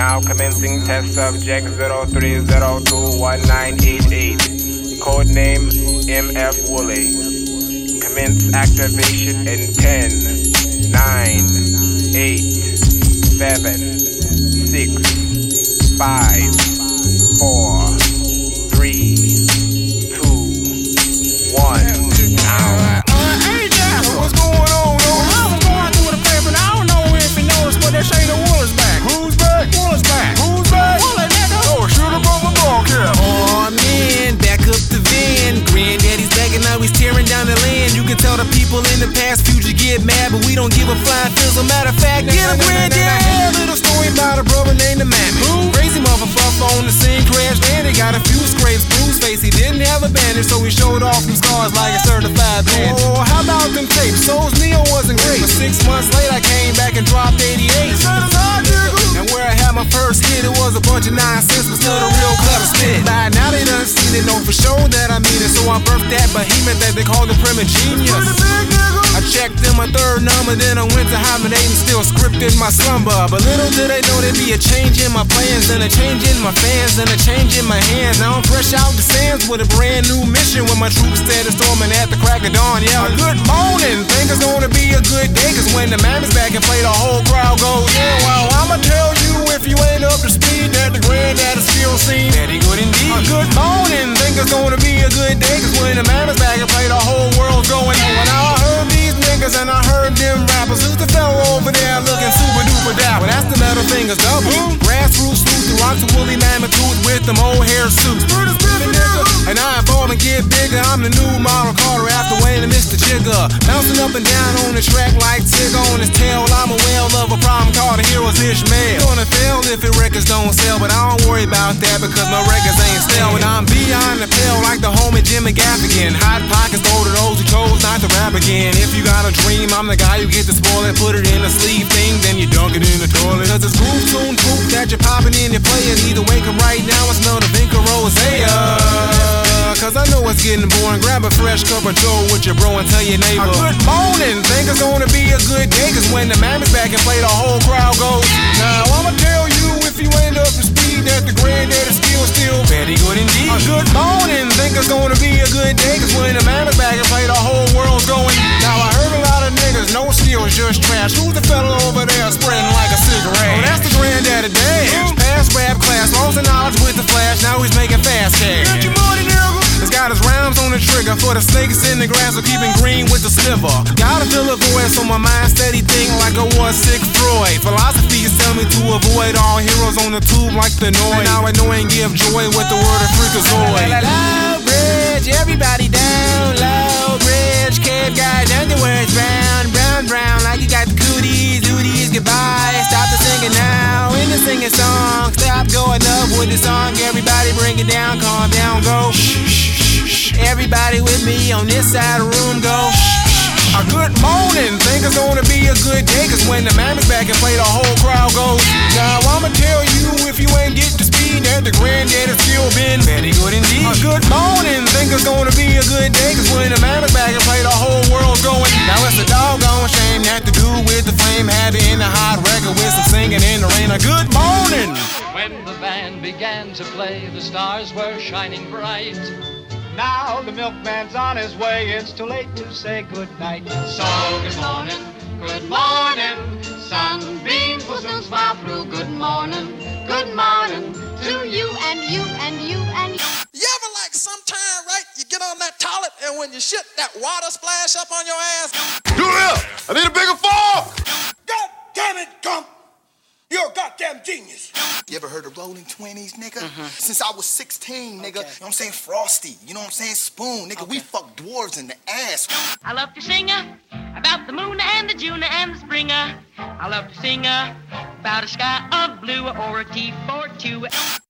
Now commencing test subject 03021988. Codename MF Woolley. Commence activation in 10, 9, 8, 7, 6, 5, people in the past future get mad, but we don't give a flying fizzle. Matter of fact, get a granddad. Little story about a brother named the Mammoth. Crazy motherfucker on the scene crash and he got a few scrapes, bruised face. He didn't have a bandage, so he showed off some scars like a certified bandit. Oh, how about them tapes? Souls Neo wasn't great. But six months later, I came back and dropped 88. And where I had my first hit, it was a bunch of nonsense, but still the real clever spit. By now they done seen it, know for sure that I I birthed that behemoth that they call the prima genius. I checked in my third number, then I went to hibernating, still scripted my slumber. But little did they know there'd be a change in my plans, and a change in my fans, and a change in my hands. Now I'm fresh out the sands with a brand new mission when my troops started storming at the crack of dawn. Yeah, good morning. Think it's gonna be a good day, cause when the man is back and play, the whole crowd gonna be a good day, cause when the man is back and play, the whole world's going. When I heard these niggas and I heard them rappers, who's the fella over there looking super duper dapper? Well, that's the metal fingers double. Grassroots salute the rocks of woolly mammoth with them old hair suits. And I evolve and get bigger. I'm the new model Carter Wayne. Jigger. Bouncing up and down on the track like Tigger on his tail. I'm a whale of a problem called a hero's Ishmael. Gonna fail if your records don't sell, but I don't worry about that because my records ain't stale. And I'm beyond the pale like the homie Jimmy Gaffigan. Hot pockets go to those who chose not to rap again. If you got a dream, I'm the guy who get to spoil it, put it in a sleeve thing, then you dunk it in the toilet. Cause it's groove tune poop that you're popping in your playing. Either wake up right now and smell the Vinca Rosea. Cause I know it's getting boring. Grab a fresh cup of Joe with your bro and tell your neighbor. Good morning. Think it's gonna be a good day. Cause when the man is back and play, the whole crowd goes. Now I'ma tell you if you ain't up to speed that the granddad is still, still very good indeed. A good morning. Think it's gonna be a good day. Cause when the man is back and play, the whole world's going. Now I heard a lot of niggas, no skills, just trash. Who's the fella over there spreading like a cigarette? Oh, that's the granddad of dash. Past rap class, lost the knowledge with the flash. Now he's making fast cash. Trigger for the snakes in the grass for keeping green with the sliver. Gotta fill a void so my mind steady think like I was sick Freud. Philosophy is telling me to avoid all heroes on the tube like the noise. Now I know and give joy with the word of freakazoid. Low bridge, everybody down. Low bridge, cave guy, underwear is brown, brown, brown. Like you got the cooties, duties, goodbye. Stop the singing now. In the singing song, stop going up with the song. Everybody bring it down, calm down, go. Everybody with me on this side of the room, go. A good morning, think it's gonna be a good day. Cause when the man is back and play, the whole crowd goes. Now I'ma tell you if you ain't get to speed that the granddad has still been very good indeed. A good morning, think it's gonna be a good day. Cause when the man is back and play, the whole world's going. Now it's a doggone shame that to do with the flame. Had it in a hot record with some singing in the rain. A good morning. When the band began to play, the stars were shining bright. Now the milkman's on his way. It's too late to say goodnight. So good morning, good morning. Sunbeams will soon smile through. Good morning, good morning to you and you and you and you. You ever like sometime, right? You get on that toilet and when you shit, that water splash up on your ass. Do this. I need a bigger fork. God damn it, Gump! You're a goddamn genius. You ever heard of Rolling Twenties, nigga? Since I was 16, nigga. You know what I'm saying? Frosty. You know what I'm saying? Spoon, nigga. We fuck dwarves in the ass. I love to sing uh, about the moon and the June and the spring. uh. I love to sing uh, about a sky of blue or a tea for two.